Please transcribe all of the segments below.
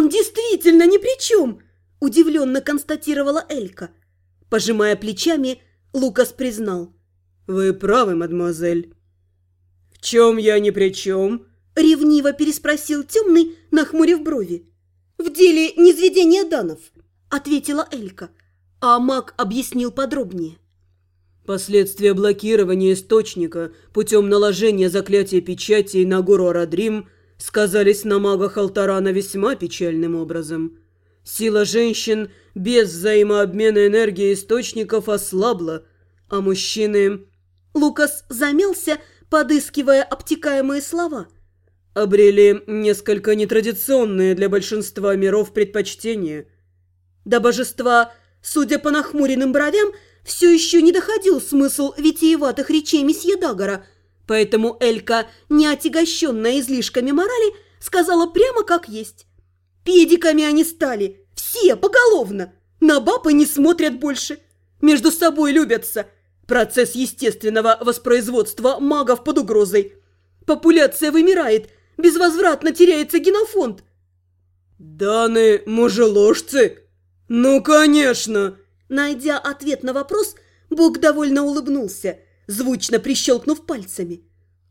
он действительно ни при чем!» – удивленно констатировала Элька. Пожимая плечами, Лукас признал. «Вы правы, мадемуазель». «В чем я ни при чем?» – ревниво переспросил темный, нахмурив брови. «В деле низведения данов», – ответила Элька, а маг объяснил подробнее. Последствия блокирования источника путем наложения заклятия печатей на гору Арадрим сказались на магах Алтарана весьма печальным образом. Сила женщин без взаимообмена энергии источников ослабла, а мужчины... Лукас замялся, подыскивая обтекаемые слова. Обрели несколько нетрадиционные для большинства миров предпочтения. До божества, судя по нахмуренным бровям, все еще не доходил смысл витиеватых речей месье Дагора, поэтому Элька, не отягощенная излишками морали, сказала прямо как есть. Педиками они стали, все, поголовно. На бабы не смотрят больше. Между собой любятся. Процесс естественного воспроизводства магов под угрозой. Популяция вымирает, безвозвратно теряется генофонд. «Даны мужеложцы? Ну, конечно!» Найдя ответ на вопрос, Бог довольно улыбнулся, звучно прищелкнув пальцами.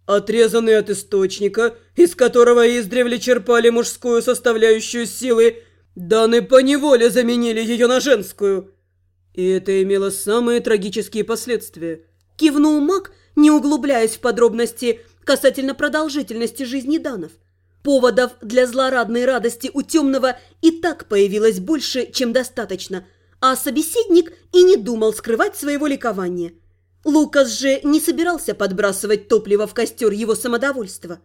«Отрезанный от источника, из которого издревле черпали мужскую составляющую силы, Даны поневоле заменили ее на женскую. И это имело самые трагические последствия». Кивнул маг, не углубляясь в подробности касательно продолжительности жизни Данов. Поводов для злорадной радости у темного и так появилось больше, чем достаточно – а собеседник и не думал скрывать своего ликования. Лукас же не собирался подбрасывать топливо в костер его самодовольства.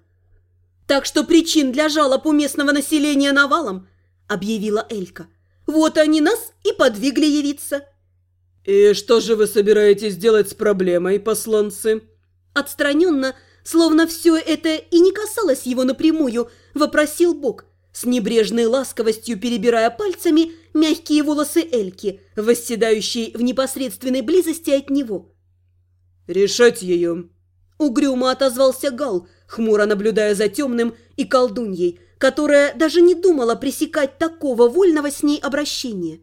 «Так что причин для жалоб у местного населения навалом», — объявила Элька. «Вот они нас и подвигли явиться». «И что же вы собираетесь делать с проблемой, посланцы?» Отстраненно, словно все это и не касалось его напрямую, вопросил Бог, с небрежной ласковостью перебирая пальцами мягкие волосы Эльки, восседающей в непосредственной близости от него. «Решать ее!» Угрюмо отозвался Гал, хмуро наблюдая за темным и колдуньей, которая даже не думала пресекать такого вольного с ней обращения.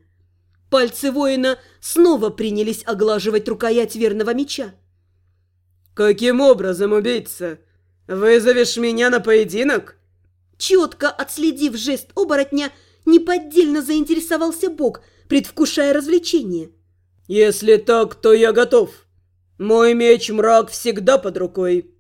Пальцы воина снова принялись оглаживать рукоять верного меча. «Каким образом, убийца? Вызовешь меня на поединок?» Четко отследив жест оборотня, неподдельно заинтересовался Бог, предвкушая развлечение. «Если так, то я готов. Мой меч-мрак всегда под рукой».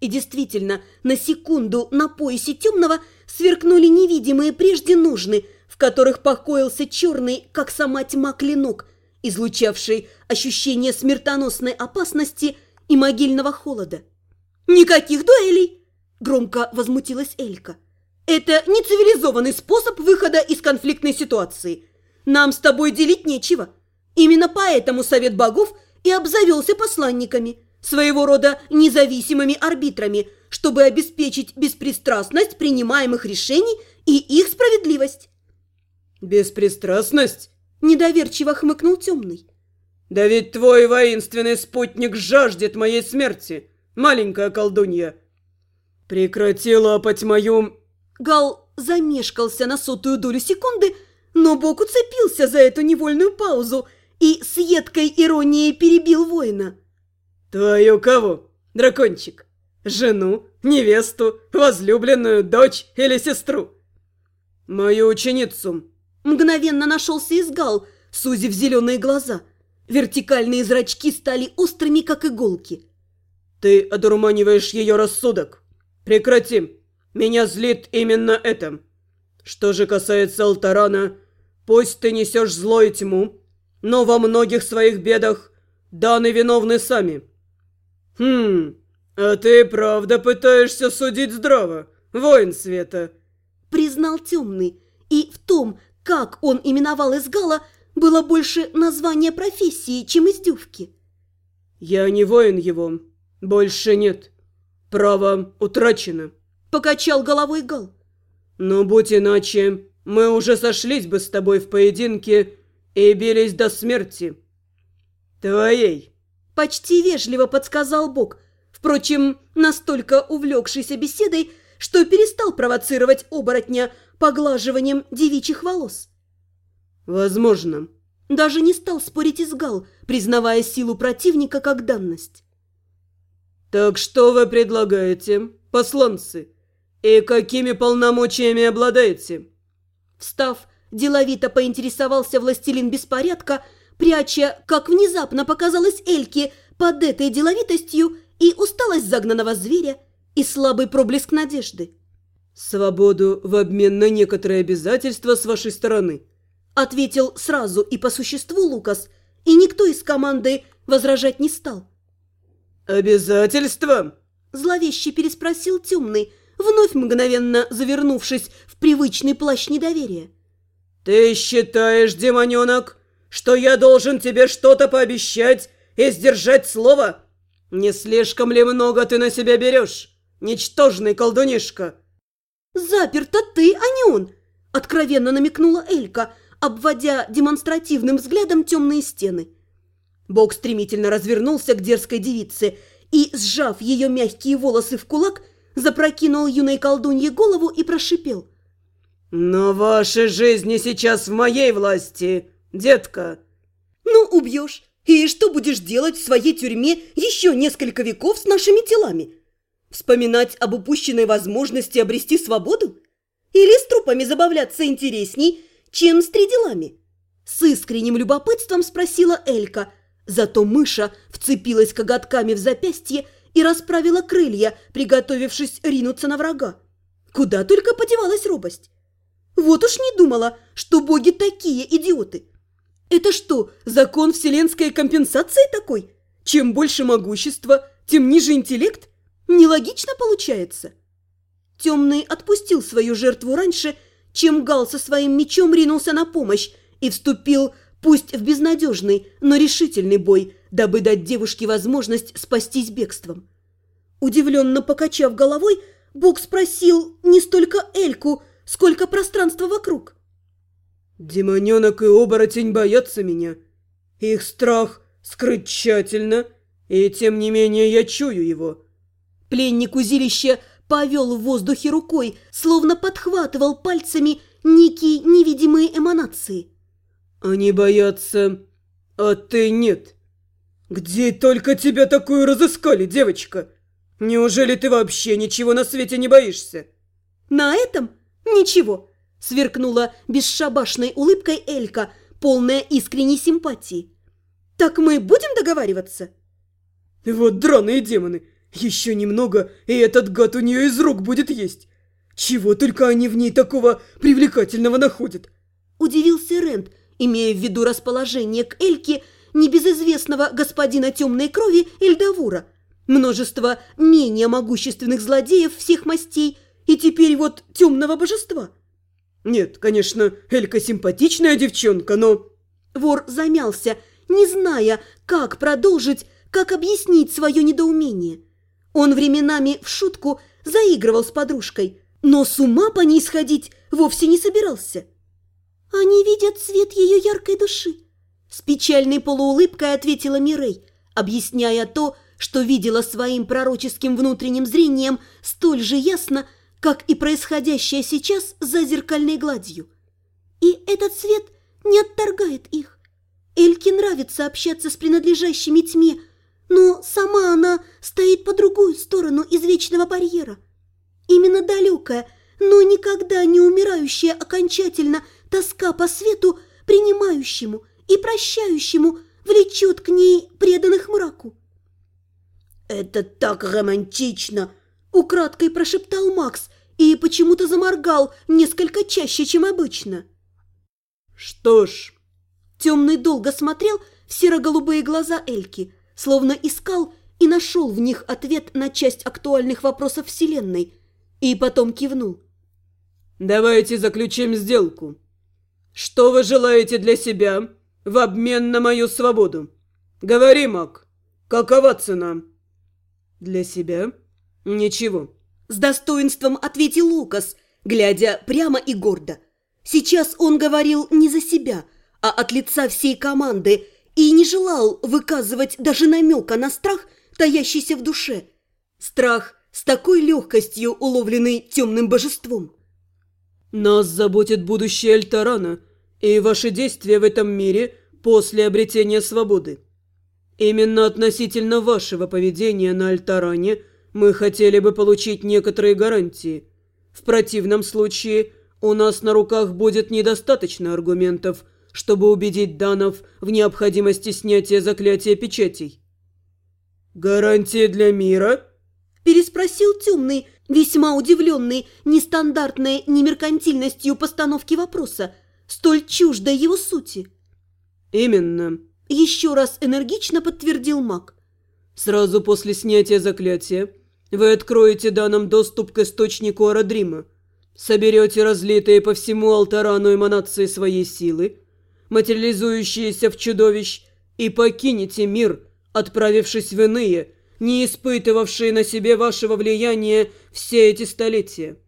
И действительно, на секунду на поясе темного сверкнули невидимые прежде ножны, в которых покоился черный, как сама тьма, клинок, излучавший ощущение смертоносной опасности и могильного холода. «Никаких дуэлей!» – громко возмутилась Элька. Это не цивилизованный способ выхода из конфликтной ситуации. Нам с тобой делить нечего. Именно поэтому Совет Богов и обзавелся посланниками, своего рода независимыми арбитрами, чтобы обеспечить беспристрастность принимаемых решений и их справедливость. «Беспристрастность?» – недоверчиво хмыкнул темный. «Да ведь твой воинственный спутник жаждет моей смерти, маленькая колдунья. Прекрати лапать мою Гал замешкался на сотую долю секунды, но Бог уцепился за эту невольную паузу и с едкой иронией перебил воина. «Твою кого, дракончик? Жену, невесту, возлюбленную, дочь или сестру?» «Мою ученицу». Мгновенно нашелся изгал, сузив зеленые глаза. Вертикальные зрачки стали острыми, как иголки. «Ты одурманиваешь ее рассудок. Прекрати!» Меня злит именно это. Что же касается Алтарана, пусть ты несешь зло и тьму, но во многих своих бедах даны виновны сами. Хм, а ты правда пытаешься судить здраво, воин света? Признал темный, и в том, как он именовал Изгала, было больше названия профессии, чем издевки. Я не воин его, больше нет. Право утрачено. Покачал головой Гал. «Ну, будь иначе, мы уже сошлись бы с тобой в поединке и бились до смерти. Твоей!» Почти вежливо подсказал Бог, впрочем, настолько увлекшийся беседой, что перестал провоцировать оборотня, поглаживанием девичьих волос. «Возможно». Даже не стал спорить Изгал, признавая силу противника как данность. «Так что вы предлагаете, посланцы? И какими полномочиями обладаете?» Встав, деловито поинтересовался властелин беспорядка, пряча, как внезапно показалось Эльке, под этой деловитостью и усталость загнанного зверя, и слабый проблеск надежды. «Свободу в обмен на некоторые обязательства с вашей стороны», ответил сразу и по существу Лукас, и никто из команды возражать не стал. «Обязательства?» Зловеще переспросил темный, вновь мгновенно завернувшись в привычный плащ недоверия. «Ты считаешь, демоненок, что я должен тебе что-то пообещать и сдержать слово? Не слишком ли много ты на себя берешь, ничтожный колдунишка?» «Заперто ты, а не он!» – откровенно намекнула Элька, обводя демонстративным взглядом темные стены. Бог стремительно развернулся к дерзкой девице и, сжав ее мягкие волосы в кулак, запрокинул юной колдунье голову и прошипел. «Но ваши жизни сейчас в моей власти, детка!» «Ну, убьешь. И что будешь делать в своей тюрьме еще несколько веков с нашими телами? Вспоминать об упущенной возможности обрести свободу? Или с трупами забавляться интересней, чем с тределами?» С искренним любопытством спросила Элька – Зато мыша вцепилась коготками в запястье и расправила крылья, приготовившись ринуться на врага. Куда только подевалась робость. Вот уж не думала, что боги такие идиоты. Это что, закон вселенской компенсации такой? Чем больше могущества, тем ниже интеллект? Нелогично получается. Темный отпустил свою жертву раньше, чем Гал со своим мечом ринулся на помощь и вступил пусть в безнадежный, но решительный бой, дабы дать девушке возможность спастись бегством. Удивленно покачав головой, Бог спросил не столько Эльку, сколько пространства вокруг. «Демоненок и оборотень боятся меня. Их страх скрыт тщательно, и тем не менее я чую его». Пленник узилища повел в воздухе рукой, словно подхватывал пальцами некие невидимые эманации. Они боятся, а ты нет. Где только тебя такую разыскали, девочка? Неужели ты вообще ничего на свете не боишься? На этом ничего, сверкнула бесшабашной улыбкой Элька, полная искренней симпатии. Так мы будем договариваться? Вот драные демоны, еще немного, и этот гад у нее из рук будет есть. Чего только они в ней такого привлекательного находят? Удивился Рент, имея в виду расположение к Эльке небезызвестного господина темной крови Эльдавура, множество менее могущественных злодеев всех мастей и теперь вот темного божества. Нет, конечно, Элька симпатичная девчонка, но... Вор замялся, не зная, как продолжить, как объяснить свое недоумение. Он временами в шутку заигрывал с подружкой, но с ума по ней сходить вовсе не собирался. «Они видят свет ее яркой души», – с печальной полуулыбкой ответила Мирей, объясняя то, что видела своим пророческим внутренним зрением столь же ясно, как и происходящее сейчас за зеркальной гладью. И этот свет не отторгает их. Эльке нравится общаться с принадлежащими тьме, но сама она стоит по другую сторону извечного барьера. Именно далекая, но никогда не умирающая окончательно – тоска по свету, принимающему и прощающему, влечет к ней преданных мраку. «Это так романтично!» – украдкой прошептал Макс и почему-то заморгал несколько чаще, чем обычно. «Что ж...» Темный долго смотрел в серо-голубые глаза Эльки, словно искал и нашел в них ответ на часть актуальных вопросов Вселенной, и потом кивнул. «Давайте заключим сделку. Что вы желаете для себя в обмен на мою свободу? Говори, маг, какова цена?» «Для себя? Ничего». С достоинством ответил Лукас, глядя прямо и гордо. Сейчас он говорил не за себя, а от лица всей команды и не желал выказывать даже намека на страх, таящийся в душе. Страх с такой легкостью уловленный темным божеством. Нас заботит будущее Альтарана и ваши действия в этом мире после обретения свободы. Именно относительно вашего поведения на Альтаране мы хотели бы получить некоторые гарантии. В противном случае у нас на руках будет недостаточно аргументов, чтобы убедить Данов в необходимости снятия заклятия печатей. «Гарантии для мира?» – переспросил темный, весьма удивленный нестандартной немеркантильностью постановки вопроса, столь чуждой его сути. «Именно», – еще раз энергично подтвердил маг. «Сразу после снятия заклятия вы откроете данным доступ к источнику Арадрима, соберете разлитые по всему алтарану эманации своей силы, материализующиеся в чудовищ, и покинете мир, отправившись в иные, не испытывавшие на себе вашего влияния все эти столетия.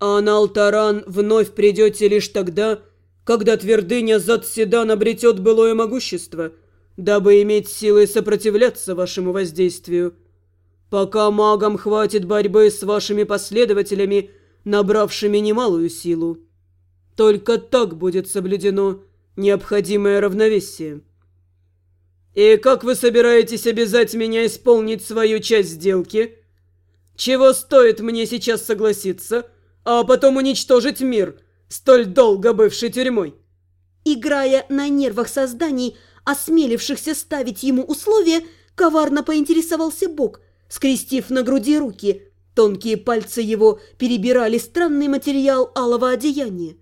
А на Алтаран вновь придете лишь тогда, когда твердыня Затседан обретет былое могущество, дабы иметь силы сопротивляться вашему воздействию. Пока магам хватит борьбы с вашими последователями, набравшими немалую силу. Только так будет соблюдено необходимое равновесие. «И как вы собираетесь обязать меня исполнить свою часть сделки? Чего стоит мне сейчас согласиться, а потом уничтожить мир, столь долго бывший тюрьмой?» Играя на нервах созданий, осмелившихся ставить ему условия, коварно поинтересовался Бог, скрестив на груди руки. Тонкие пальцы его перебирали странный материал алого одеяния.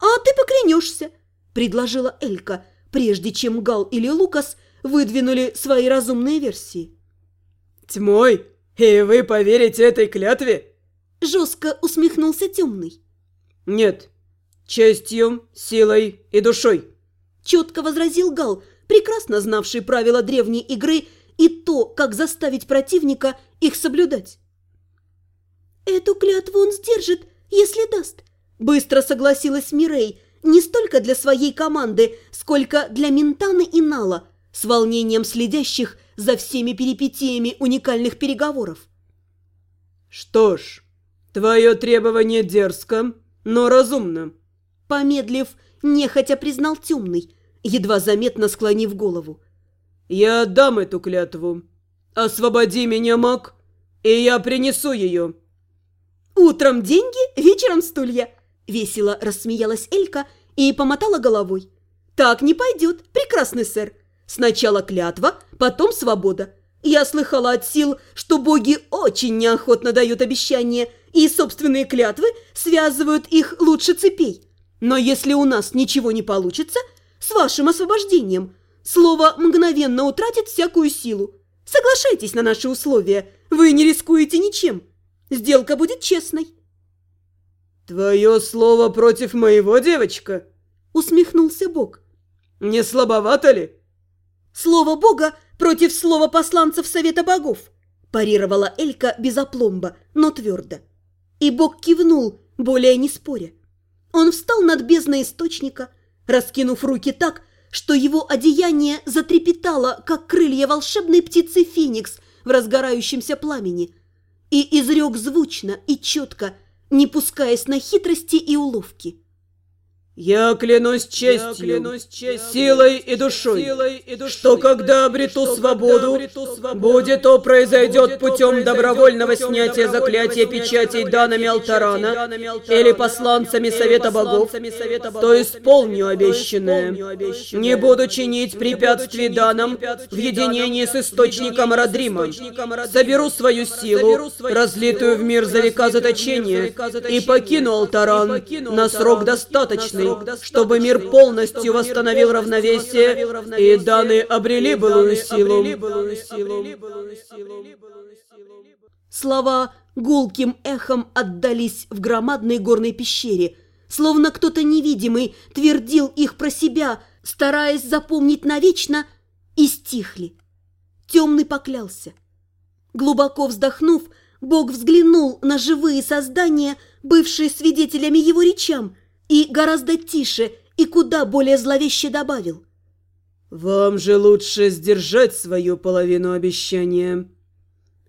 «А ты поклянешься!» – предложила Элька, прежде чем Гал или Лукас – выдвинули свои разумные версии. «Тьмой? И вы поверите этой клятве?» Жестко усмехнулся темный. «Нет, честью, силой и душой», четко возразил Гал, прекрасно знавший правила древней игры и то, как заставить противника их соблюдать. «Эту клятву он сдержит, если даст», – быстро согласилась Мирей, не столько для своей команды, сколько для Ментаны и Нала, с волнением следящих за всеми перипетиями уникальных переговоров. «Что ж, твое требование дерзко, но разумно», помедлив, нехотя признал темный, едва заметно склонив голову. «Я отдам эту клятву. Освободи меня, маг, и я принесу ее». «Утром деньги, вечером стулья», — весело рассмеялась Элька и помотала головой. «Так не пойдет, прекрасный сэр. Сначала клятва, потом свобода. Я слыхала от сил, что боги очень неохотно дают обещания, и собственные клятвы связывают их лучше цепей. Но если у нас ничего не получится, с вашим освобождением, слово мгновенно утратит всякую силу. Соглашайтесь на наши условия, вы не рискуете ничем. Сделка будет честной. «Твое слово против моего, девочка?» Усмехнулся Бог. «Не слабовато ли?» Слово Бога против слова посланцев Совета Богов, парировала Элька без опломба, но твердо. И Бог кивнул, более не споря. Он встал над бездной источника, раскинув руки так, что его одеяние затрепетало, как крылья волшебной птицы Феникс в разгорающемся пламени, и изрек звучно и четко, не пускаясь на хитрости и уловки. Я клянусь честью, Я клянусь честью силой, и душой, силой и душой, что когда обрету что свободу, обрету свободу, будет то произойдет будет путем произойдет добровольного путем снятия заклятия печатей данными Алтарана или посланцами Совета Богов, то исполню обещанное. Не буду чинить препятствий данным в единении с источником Родрима. Соберу свою силу, разлитую в мир за века заточения, и покину Алтаран на срок достаточный, чтобы мир полностью восстановил равновесие, и данные обрели былую силу. Слова гулким эхом отдались в громадной горной пещере, словно кто-то невидимый твердил их про себя, стараясь запомнить навечно, и стихли. Темный поклялся. Глубоко вздохнув, Бог взглянул на живые создания, бывшие свидетелями его речам, и гораздо тише и куда более зловеще добавил. «Вам же лучше сдержать свою половину обещания».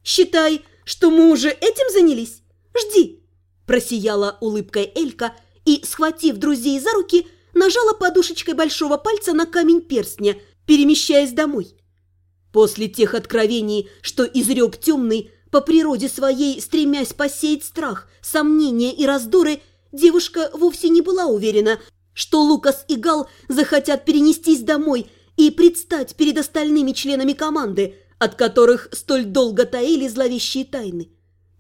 «Считай, что мы уже этим занялись? Жди!» Просияла улыбкой Элька и схватив друзей за руки, нажала подушечкой большого пальца на камень перстня, перемещаясь домой. После тех откровений, что изрек темный, по природе своей стремясь посеять страх, сомнения и раздоры, девушка вовсе не была уверена, что Лукас и Гал захотят перенестись домой и предстать перед остальными членами команды, от которых столь долго таили зловещие тайны.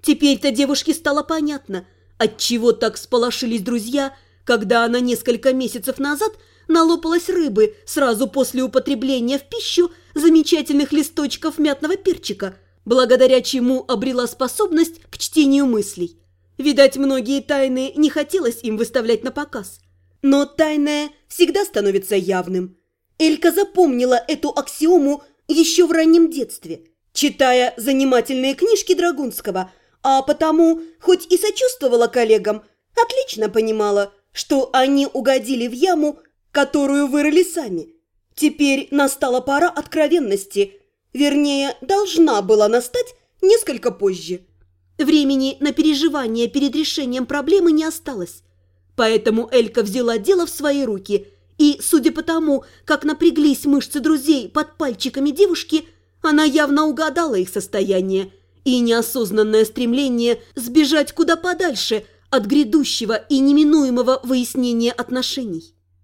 Теперь-то девушке стало понятно, отчего так сполошились друзья, когда она несколько месяцев назад налопалась рыбы сразу после употребления в пищу замечательных листочков мятного перчика, благодаря чему обрела способность к чтению мыслей. Видать, многие тайны не хотелось им выставлять на показ. Но тайное всегда становится явным. Элька запомнила эту аксиому еще в раннем детстве, читая занимательные книжки Драгунского, а потому, хоть и сочувствовала коллегам, отлично понимала, что они угодили в яму, которую вырыли сами. Теперь настала пора откровенности, вернее, должна была настать несколько позже. Времени на переживание перед решением проблемы не осталось. Поэтому Элька взяла дело в свои руки и, судя по тому, как напряглись мышцы друзей под пальчиками девушки, она явно угадала их состояние и неосознанное стремление сбежать куда подальше от грядущего и неминуемого выяснения отношений.